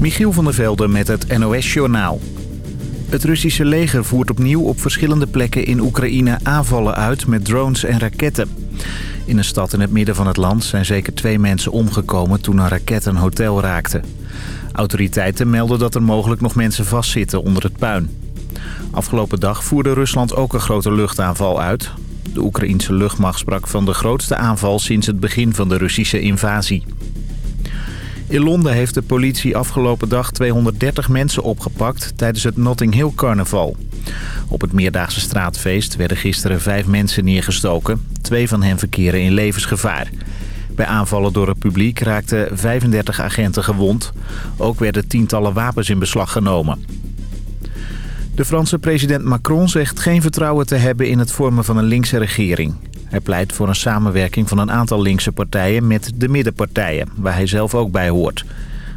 Michiel van der Velde met het NOS-journaal. Het Russische leger voert opnieuw op verschillende plekken in Oekraïne aanvallen uit met drones en raketten. In een stad in het midden van het land zijn zeker twee mensen omgekomen toen een raket een hotel raakte. Autoriteiten melden dat er mogelijk nog mensen vastzitten onder het puin. Afgelopen dag voerde Rusland ook een grote luchtaanval uit. De Oekraïense luchtmacht sprak van de grootste aanval sinds het begin van de Russische invasie. In Londen heeft de politie afgelopen dag 230 mensen opgepakt tijdens het Notting Hill Carnaval. Op het Meerdaagse straatfeest werden gisteren vijf mensen neergestoken. Twee van hen verkeren in levensgevaar. Bij aanvallen door het publiek raakten 35 agenten gewond. Ook werden tientallen wapens in beslag genomen. De Franse president Macron zegt geen vertrouwen te hebben in het vormen van een linkse regering. Hij pleit voor een samenwerking van een aantal linkse partijen met de middenpartijen, waar hij zelf ook bij hoort.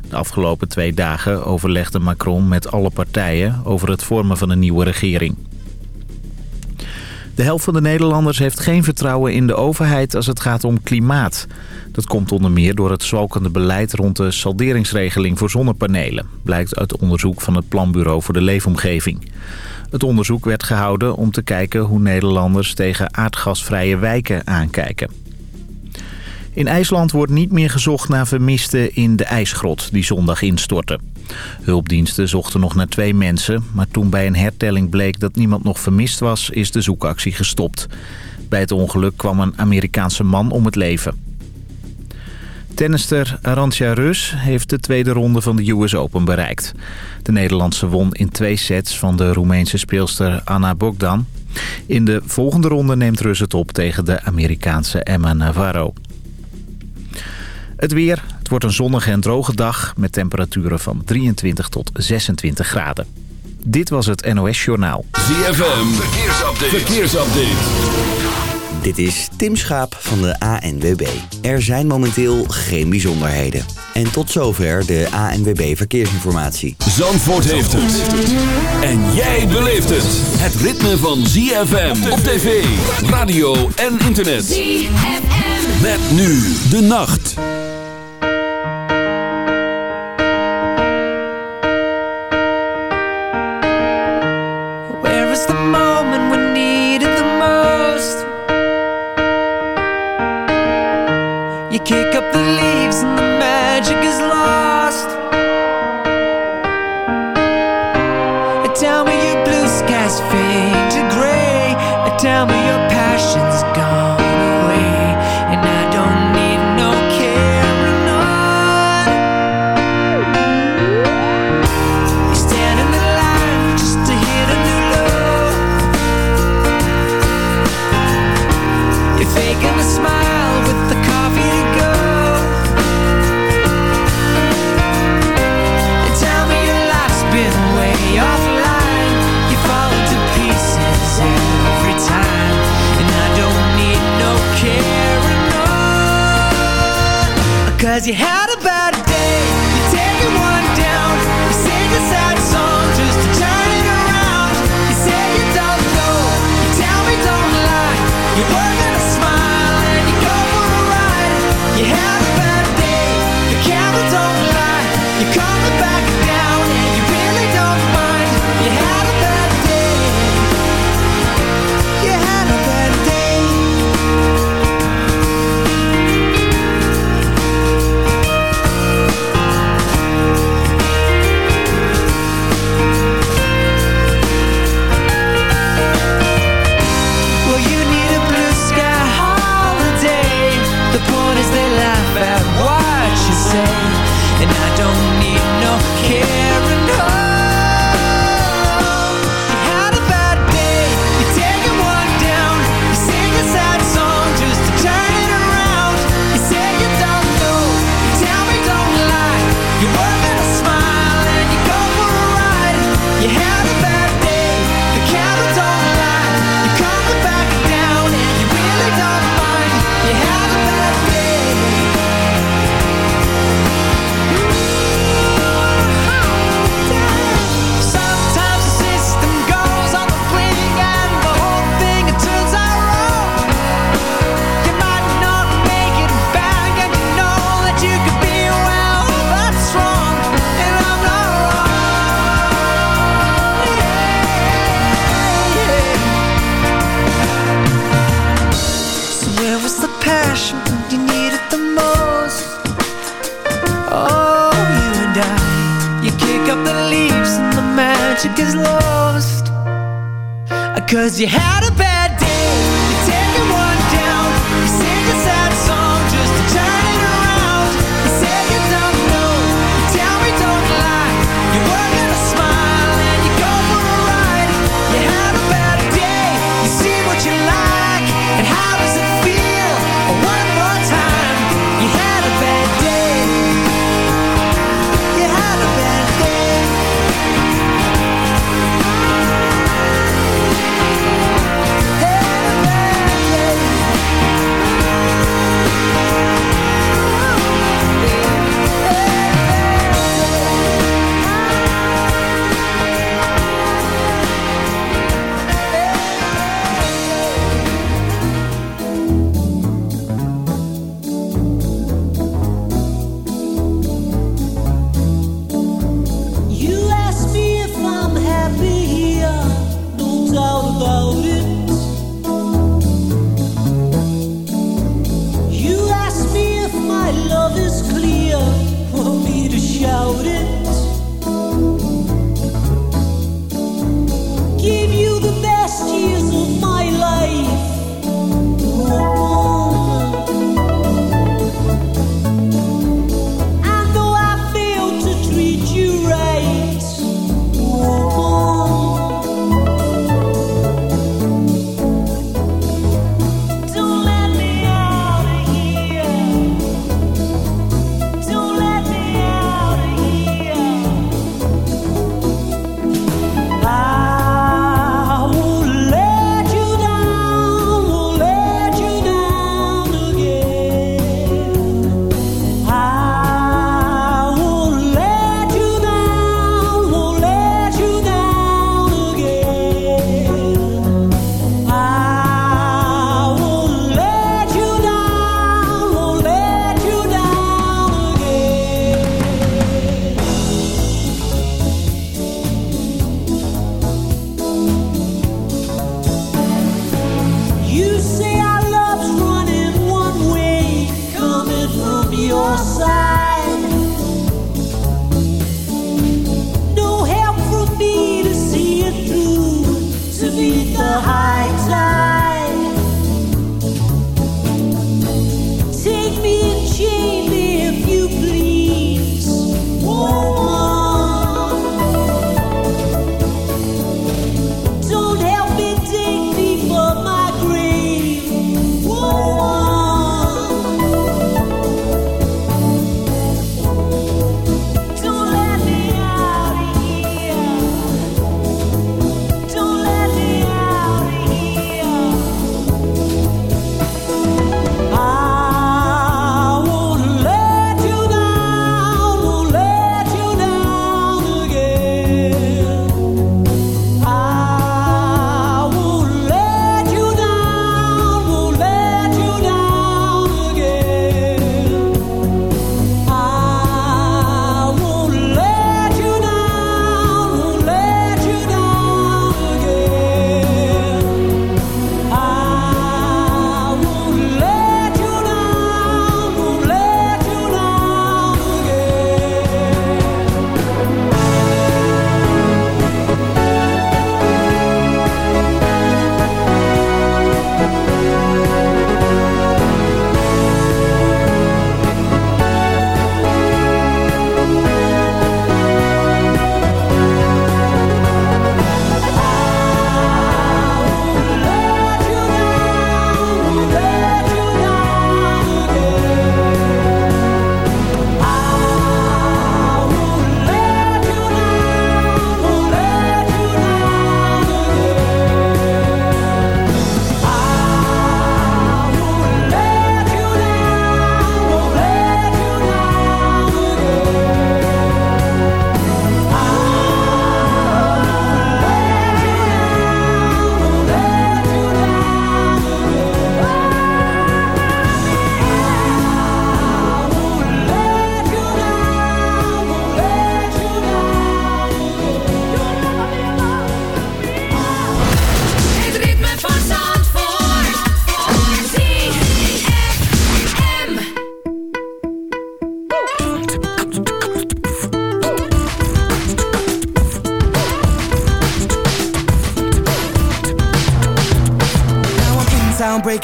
De afgelopen twee dagen overlegde Macron met alle partijen over het vormen van een nieuwe regering. De helft van de Nederlanders heeft geen vertrouwen in de overheid als het gaat om klimaat. Dat komt onder meer door het zwalkende beleid rond de salderingsregeling voor zonnepanelen. Blijkt uit onderzoek van het Planbureau voor de Leefomgeving. Het onderzoek werd gehouden om te kijken hoe Nederlanders tegen aardgasvrije wijken aankijken. In IJsland wordt niet meer gezocht naar vermisten in de ijsgrot die zondag instortte. Hulpdiensten zochten nog naar twee mensen, maar toen bij een hertelling bleek dat niemand nog vermist was, is de zoekactie gestopt. Bij het ongeluk kwam een Amerikaanse man om het leven. Tennister Arantxa Rus heeft de tweede ronde van de US Open bereikt. De Nederlandse won in twee sets van de Roemeense speelster Anna Bogdan. In de volgende ronde neemt Rus het op tegen de Amerikaanse Emma Navarro. Het weer. Het wordt een zonnige en droge dag met temperaturen van 23 tot 26 graden. Dit was het NOS Journaal. ZFM. Verkeersupdate. Verkeersupdate. Dit is Tim Schaap van de ANWB. Er zijn momenteel geen bijzonderheden. En tot zover de ANWB Verkeersinformatie. Zandvoort heeft het. En jij beleeft het. Het ritme van ZFM op tv, radio en internet. ZFM. Met nu de nacht. up the leaves Cause you have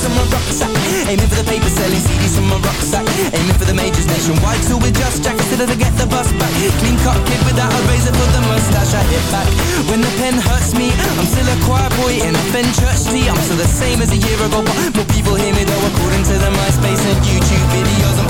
from my rucksack Aiming for the paper Selling CDs from my rucksack Aiming for the majors nationwide So with just jackets Till I get the bus back. Clean cut kid without a razor for the mustache I hit back. When the pen hurts me I'm still a choir boy in a Fen church tee I'm still the same as a year ago But more people hear me though According to the MySpace and YouTube videos. I'm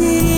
see.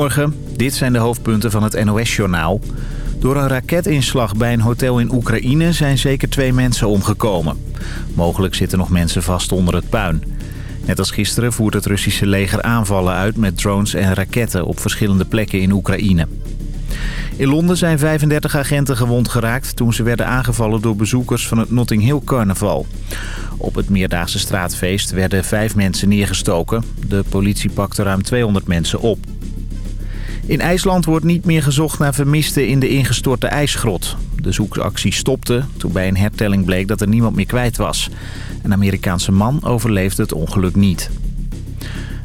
Goedemorgen, dit zijn de hoofdpunten van het NOS-journaal. Door een raketinslag bij een hotel in Oekraïne zijn zeker twee mensen omgekomen. Mogelijk zitten nog mensen vast onder het puin. Net als gisteren voert het Russische leger aanvallen uit met drones en raketten op verschillende plekken in Oekraïne. In Londen zijn 35 agenten gewond geraakt toen ze werden aangevallen door bezoekers van het Notting Hill Carnaval. Op het meerdaagse straatfeest werden vijf mensen neergestoken. De politie pakte ruim 200 mensen op. In IJsland wordt niet meer gezocht naar vermisten in de ingestorte ijsgrot. De zoekactie stopte toen bij een hertelling bleek dat er niemand meer kwijt was. Een Amerikaanse man overleefde het ongeluk niet.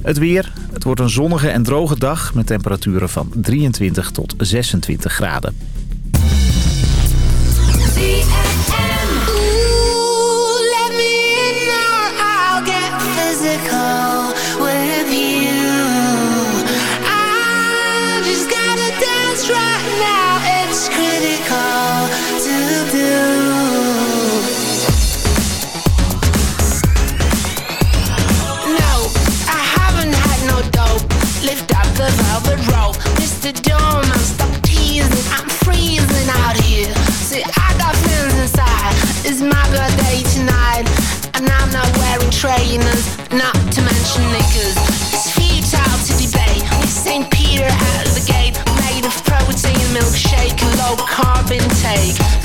Het weer. Het wordt een zonnige en droge dag met temperaturen van 23 tot 26 graden. Trainers, not to mention knickers. It's futile to debate. With St. Peter out of the gate, made of protein milkshake and low carb intake.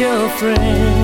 your friend.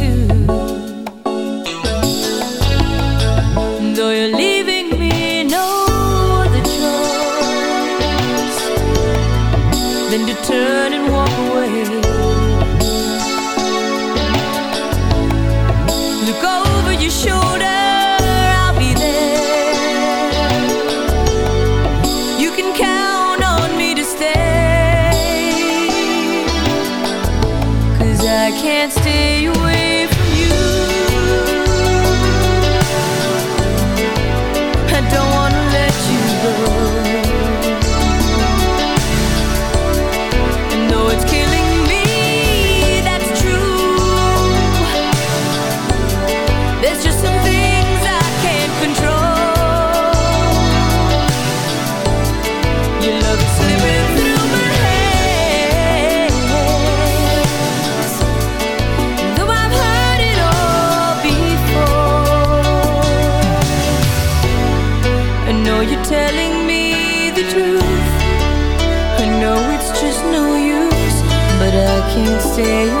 say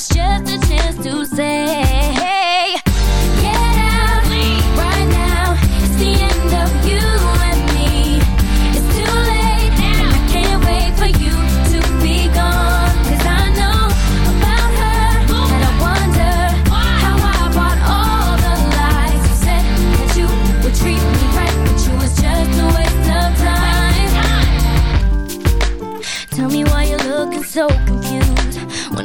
it's just a chance to say.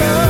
My